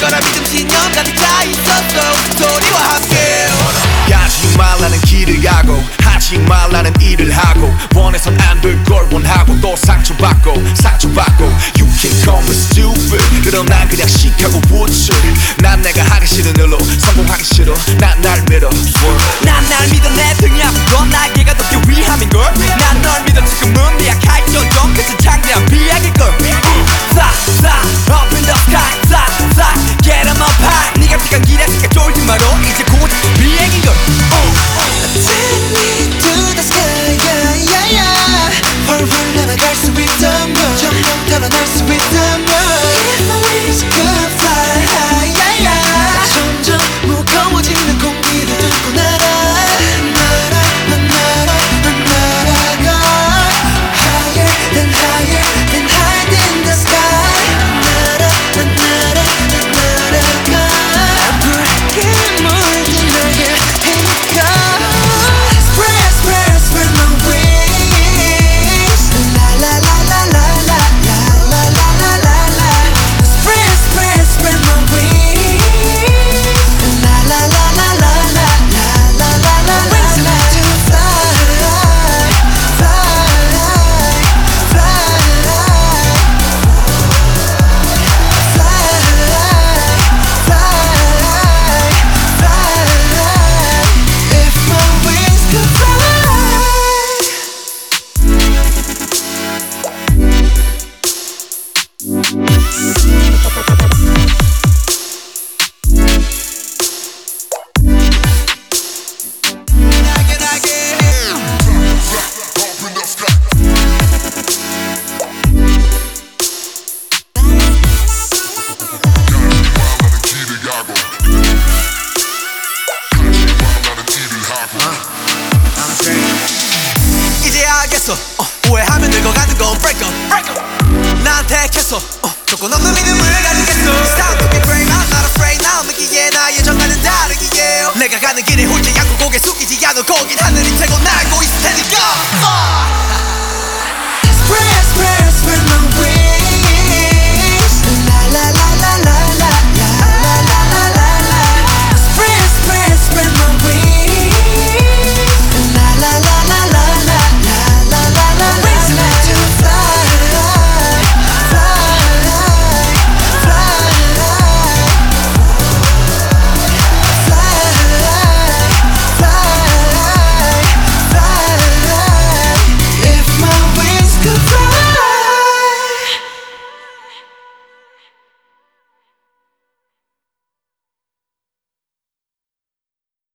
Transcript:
거라 믿음 신념 가득 차 있었어. 소리와 함께. 가지 말라는 길을 가고 하지 말라는 일을 하고 원해선 안될 걸 원하고 또 상처받고 상처받고. You can call me stupid. 그럼 난 그냥 시카고 우측 난 내가 하기 싫은 일로 성공하기 싫어. 난 날 믿어. 난 날 믿어 내 등이 알겠어. 어, 오해하면 늙어가는 건 break up, break up. 난 택했어. 어, 조건 없는 믿음을 가지겠어. Time to be brave I'm not afraid 나 느끼기에 나의 정가는 다르기에. 내가 가는 길에 홀지 않고 고개 숙이지 않을 거긴 하늘이 최고 날고.